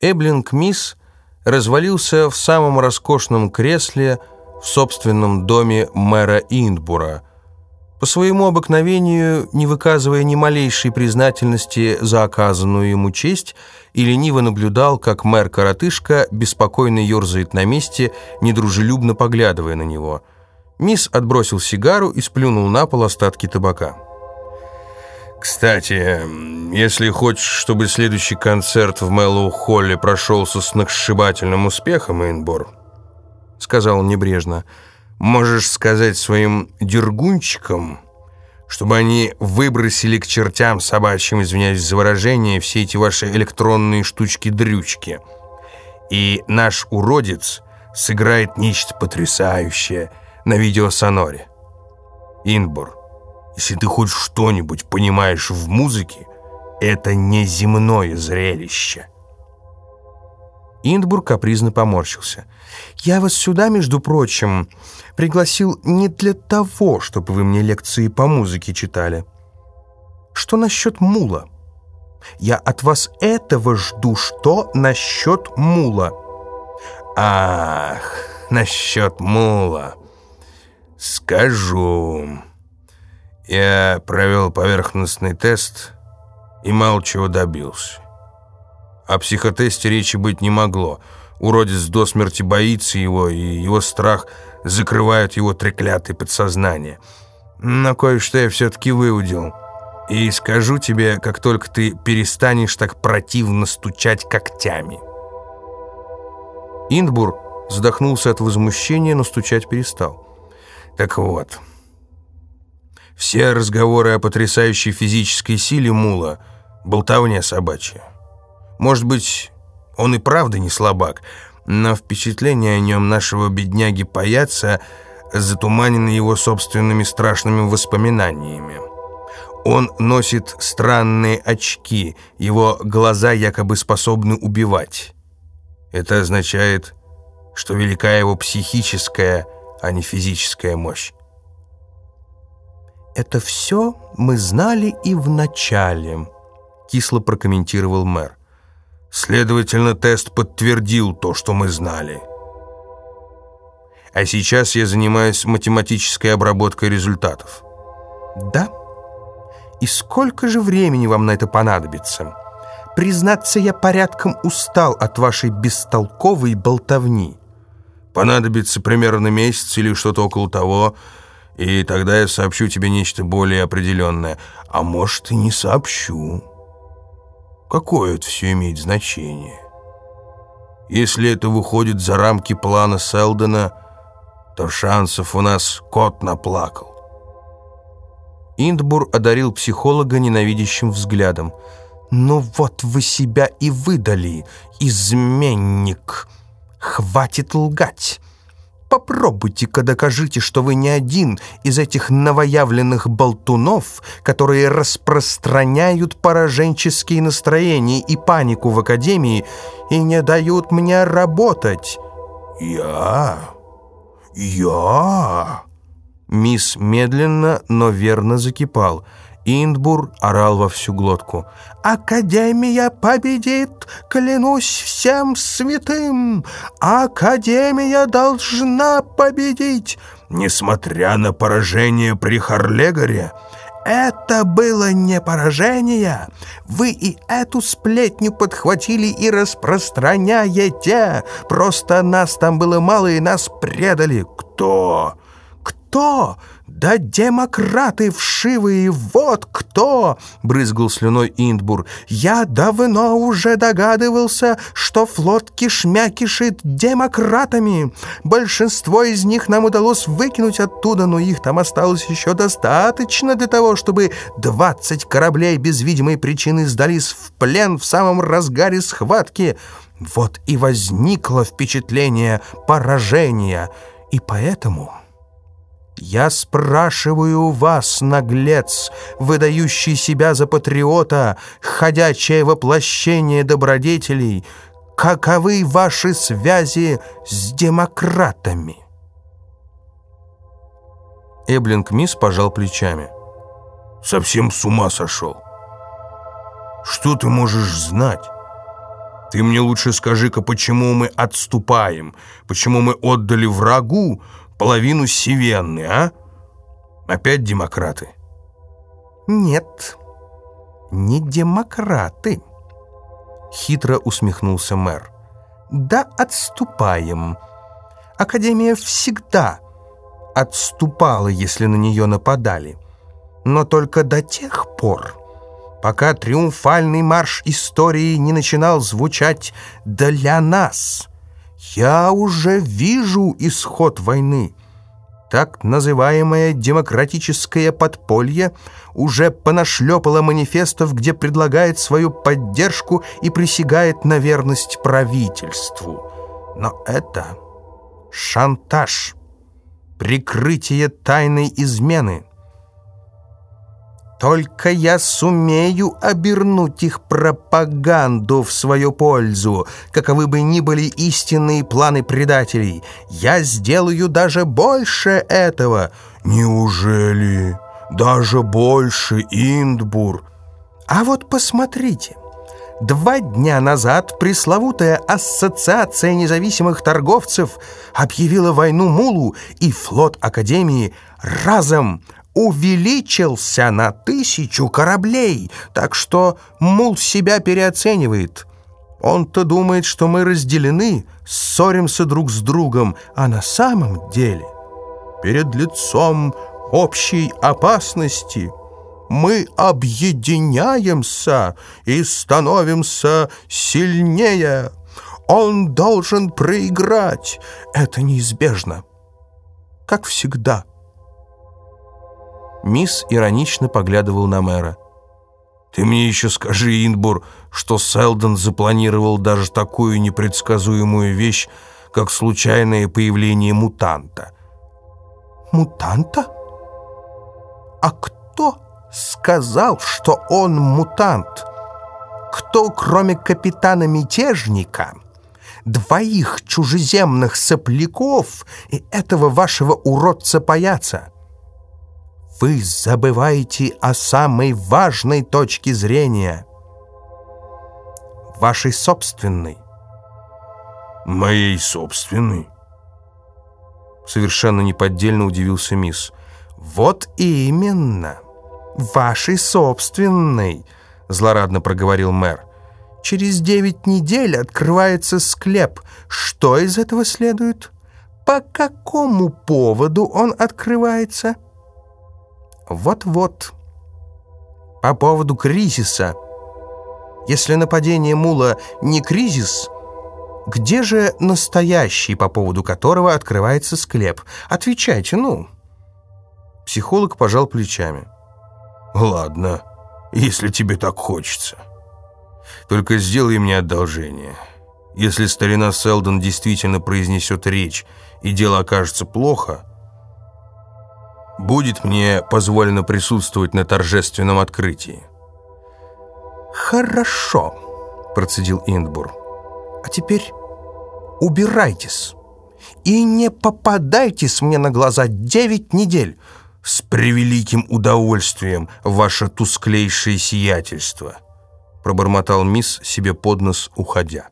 Эблинг Мисс развалился в самом роскошном кресле в собственном доме мэра Индбура, по своему обыкновению, не выказывая ни малейшей признательности за оказанную ему честь, и лениво наблюдал, как мэр-коротышка беспокойно ерзает на месте, недружелюбно поглядывая на него. Мисс отбросил сигару и сплюнул на пол остатки табака. «Кстати, если хочешь, чтобы следующий концерт в Мэллоу-Холле прошелся с сногсшибательным успехом, Эйнбор, — сказал он небрежно, — можешь сказать своим дергунчикам, чтобы они выбросили к чертям собачьим, извиняюсь за выражение, все эти ваши электронные штучки-дрючки. И наш уродец сыграет нечто потрясающее на видеосоноре. Инбор, если ты хоть что-нибудь понимаешь в музыке, это не земное зрелище». Индбург капризно поморщился. «Я вас сюда, между прочим, пригласил не для того, чтобы вы мне лекции по музыке читали. Что насчет мула? Я от вас этого жду. Что насчет мула?» «Ах, насчет мула. Скажу...» Я провел поверхностный тест и мало чего добился. О психотесте речи быть не могло. Уродец до смерти боится его, и его страх закрывает его треклятое подсознание. Но кое-что я все-таки выудил. И скажу тебе, как только ты перестанешь так противно стучать когтями. Индбур задохнулся от возмущения, но стучать перестал. Так вот... Все разговоры о потрясающей физической силе Мула — болтовня собачья. Может быть, он и правда не слабак, но впечатление о нем нашего бедняги паяца затуманено его собственными страшными воспоминаниями. Он носит странные очки, его глаза якобы способны убивать. Это означает, что велика его психическая, а не физическая мощь. «Это все мы знали и в начале», — кисло прокомментировал мэр. «Следовательно, тест подтвердил то, что мы знали. А сейчас я занимаюсь математической обработкой результатов». «Да? И сколько же времени вам на это понадобится? Признаться, я порядком устал от вашей бестолковой болтовни». «Понадобится примерно месяц или что-то около того», и тогда я сообщу тебе нечто более определенное. А может, и не сообщу. Какое это все имеет значение? Если это выходит за рамки плана Селдона, то шансов у нас кот наплакал. Индбур одарил психолога ненавидящим взглядом. «Ну вот вы себя и выдали, изменник! Хватит лгать!» Попробуйте-ка докажите, что вы не один из этих новоявленных болтунов, которые распространяют пораженческие настроения и панику в Академии и не дают мне работать. Я? Я? Мисс медленно, но верно закипал – Индбур орал во всю глотку. «Академия победит! Клянусь всем святым! Академия должна победить!» «Несмотря на поражение при Харлегаре!» Это было не поражение. Вы и эту сплетню подхватили и распространяете. Просто нас там было мало, и нас предали. Кто? Кто? «Да демократы вшивые, вот кто!» — брызгал слюной Индбур. «Я давно уже догадывался, что флот кишмя кишит демократами. Большинство из них нам удалось выкинуть оттуда, но их там осталось еще достаточно для того, чтобы 20 кораблей без видимой причины сдались в плен в самом разгаре схватки. Вот и возникло впечатление поражения. И поэтому...» «Я спрашиваю вас, наглец, выдающий себя за патриота, ходячее воплощение добродетелей, каковы ваши связи с демократами?» Эблинг Мисс пожал плечами. «Совсем с ума сошел. Что ты можешь знать? Ты мне лучше скажи-ка, почему мы отступаем? Почему мы отдали врагу половину Севенны, а? Опять демократы? Нет, не демократы. Хитро усмехнулся мэр. Да отступаем. Академия всегда отступала, если на нее нападали. Но только до тех пор, пока триумфальный марш истории не начинал звучать для нас. Я уже вижу исход войны. Так называемое демократическое подполье уже понашлепало манифестов, где предлагает свою поддержку и присягает на верность правительству. Но это шантаж, прикрытие тайной измены. Только я сумею обернуть их пропаганду в свою пользу, каковы бы ни были истинные планы предателей. Я сделаю даже больше этого. Неужели? Даже больше, Индбур? А вот посмотрите. Два дня назад пресловутая Ассоциация независимых торговцев объявила войну Мулу, и флот Академии разом увеличился на тысячу кораблей, так что Мул себя переоценивает. Он-то думает, что мы разделены, ссоримся друг с другом, а на самом деле перед лицом общей опасности мы объединяемся и становимся сильнее. Он должен проиграть. Это неизбежно. Как всегда. Мисс иронично поглядывал на мэра. «Ты мне еще скажи, Инбур, что Селдон запланировал даже такую непредсказуемую вещь, как случайное появление мутанта». «Мутанта? А кто сказал, что он мутант? Кто, кроме капитана-мятежника, двоих чужеземных сопляков и этого вашего уродца-паяца?» Вы забываете о самой важной точке зрения. Вашей собственной. Моей собственной? Совершенно неподдельно удивился мисс. Вот именно. Вашей собственной, злорадно проговорил мэр. Через девять недель открывается склеп. Что из этого следует? По какому поводу он открывается? — вот-вот. По поводу кризиса. Если нападение Мула не кризис, где же настоящий, по поводу которого открывается склеп? Отвечайте, ну. Психолог пожал плечами. Ладно, если тебе так хочется. Только сделай мне одолжение. Если старина Селдон действительно произнесет речь, и дело окажется плохо, будет мне позволено присутствовать на торжественном открытии». «Хорошо», — процедил Индбур. «А теперь убирайтесь и не попадайтесь мне на глаза девять недель». «С превеликим удовольствием, ваше тусклейшее сиятельство», — пробормотал мисс себе под нос, уходя.